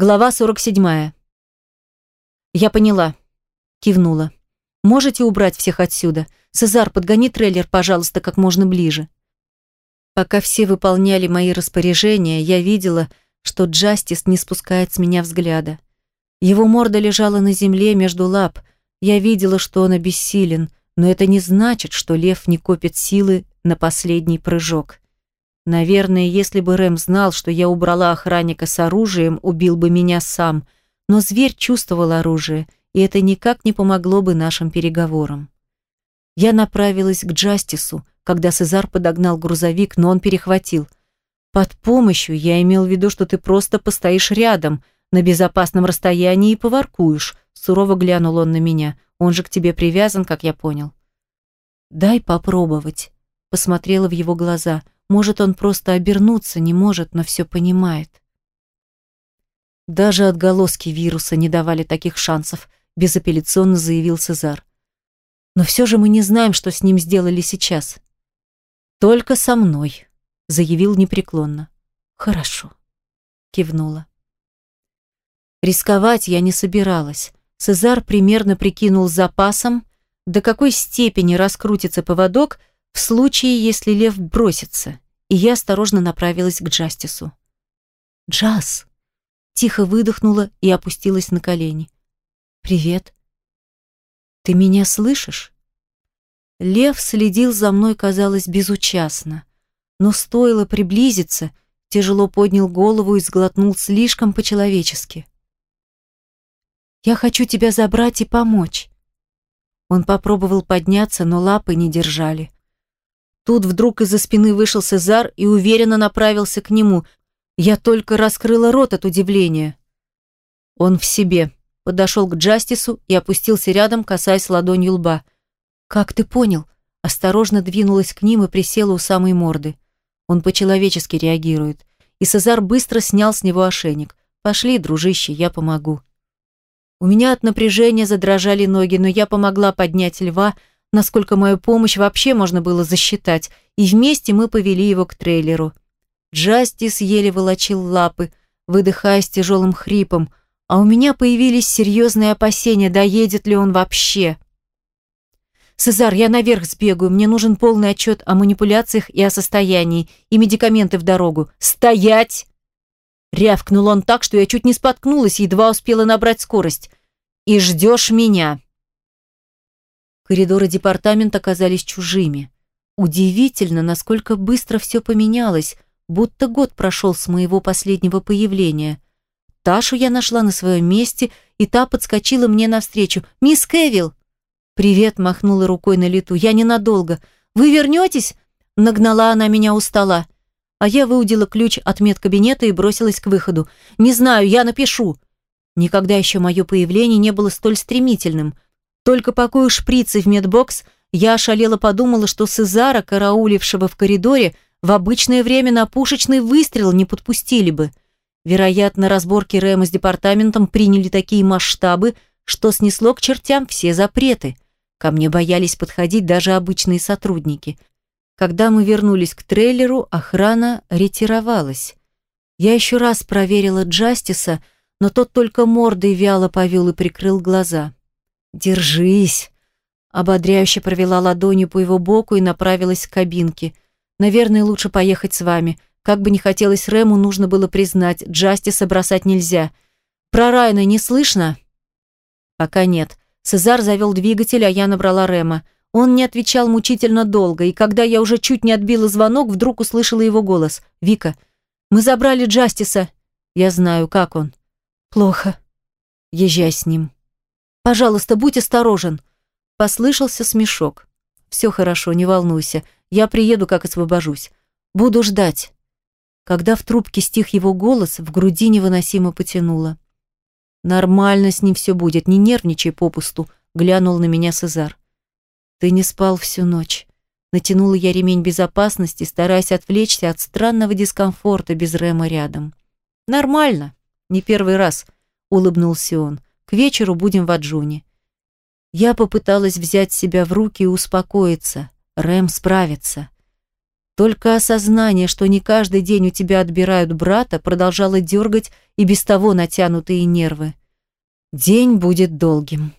Глава 47. Я поняла. Кивнула. Можете убрать всех отсюда? Цезар, подгони трейлер, пожалуйста, как можно ближе. Пока все выполняли мои распоряжения, я видела, что Джастис не спускает с меня взгляда. Его морда лежала на земле между лап. Я видела, что он обессилен, но это не значит, что лев не копит силы на последний прыжок. Наверное, если бы Рэм знал, что я убрала охранника с оружием, убил бы меня сам. Но зверь чувствовал оружие, и это никак не помогло бы нашим переговорам. Я направилась к Джастису, когда Сезар подогнал грузовик, но он перехватил. «Под помощью я имел в виду, что ты просто постоишь рядом, на безопасном расстоянии и поваркуешь», сурово глянул он на меня. «Он же к тебе привязан, как я понял». «Дай попробовать», посмотрела в его глаза – может, он просто обернуться не может, но все понимает. Даже отголоски вируса не давали таких шансов, безапелляционно заявил Цезар. Но все же мы не знаем, что с ним сделали сейчас. Только со мной, заявил непреклонно. Хорошо, кивнула. Рисковать я не собиралась. Цезар примерно прикинул запасом, до какой степени раскрутится поводок, в случае, если лев бросится, и я осторожно направилась к Джастису. «Джаз!» Тихо выдохнула и опустилась на колени. «Привет. Ты меня слышишь?» Лев следил за мной, казалось, безучастно. Но стоило приблизиться, тяжело поднял голову и сглотнул слишком по-человечески. «Я хочу тебя забрать и помочь». Он попробовал подняться, но лапы не держали. Тут вдруг из-за спины вышел Сезар и уверенно направился к нему. Я только раскрыла рот от удивления. Он в себе. Подошел к Джастису и опустился рядом, касаясь ладонью лба. «Как ты понял?» Осторожно двинулась к ним и присела у самой морды. Он по-человечески реагирует. И Сезар быстро снял с него ошейник. «Пошли, дружище, я помогу». У меня от напряжения задрожали ноги, но я помогла поднять льва, насколько мою помощь вообще можно было засчитать, и вместе мы повели его к трейлеру. Джастис еле волочил лапы, выдыхая с тяжелым хрипом, а у меня появились серьезные опасения, доедет ли он вообще. «Сезар, я наверх сбегаю, мне нужен полный отчет о манипуляциях и о состоянии, и медикаменты в дорогу. Стоять!» Рявкнул он так, что я чуть не споткнулась, едва успела набрать скорость. «И ждешь меня!» Коридоры департамента оказались чужими. Удивительно, насколько быстро все поменялось, будто год прошел с моего последнего появления. Ташу я нашла на своем месте, и та подскочила мне навстречу. «Мисс Кевилл!» «Привет!» – махнула рукой на лету. «Я ненадолго. Вы вернетесь?» Нагнала она меня у стола. А я выудила ключ от медкабинета и бросилась к выходу. «Не знаю, я напишу!» Никогда еще мое появление не было столь стремительным – только пакуя шприцы в медбокс, я ошалела подумала, что Сезара, караулившего в коридоре, в обычное время на пушечный выстрел не подпустили бы. Вероятно, разборки Рэма с департаментом приняли такие масштабы, что снесло к чертям все запреты. Ко мне боялись подходить даже обычные сотрудники. Когда мы вернулись к трейлеру, охрана ретировалась. Я еще раз проверила Джастиса, но тот только мордой вяло повел и прикрыл глаза. «Держись!» Ободряюще провела ладонью по его боку и направилась к кабинке. «Наверное, лучше поехать с вами. Как бы ни хотелось Рэму, нужно было признать, Джастиса бросать нельзя. Про Райна не слышно?» «Пока нет». Цезар завел двигатель, а я набрала Рэма. Он не отвечал мучительно долго, и когда я уже чуть не отбила звонок, вдруг услышала его голос. «Вика, мы забрали Джастиса». «Я знаю, как он». «Плохо. Езжай с ним». Пожалуйста, будь осторожен!» Послышался смешок. «Все хорошо, не волнуйся. Я приеду, как освобожусь. Буду ждать». Когда в трубке стих его голос, в груди невыносимо потянуло. «Нормально с ним все будет, не нервничай попусту», — глянул на меня Сезар. «Ты не спал всю ночь». Натянула я ремень безопасности, стараясь отвлечься от странного дискомфорта без Рема рядом. «Нормально, не первый раз», — улыбнулся он. К вечеру будем в Аджуне. Я попыталась взять себя в руки и успокоиться. Рэм справится. Только осознание, что не каждый день у тебя отбирают брата, продолжало дергать и без того натянутые нервы. День будет долгим.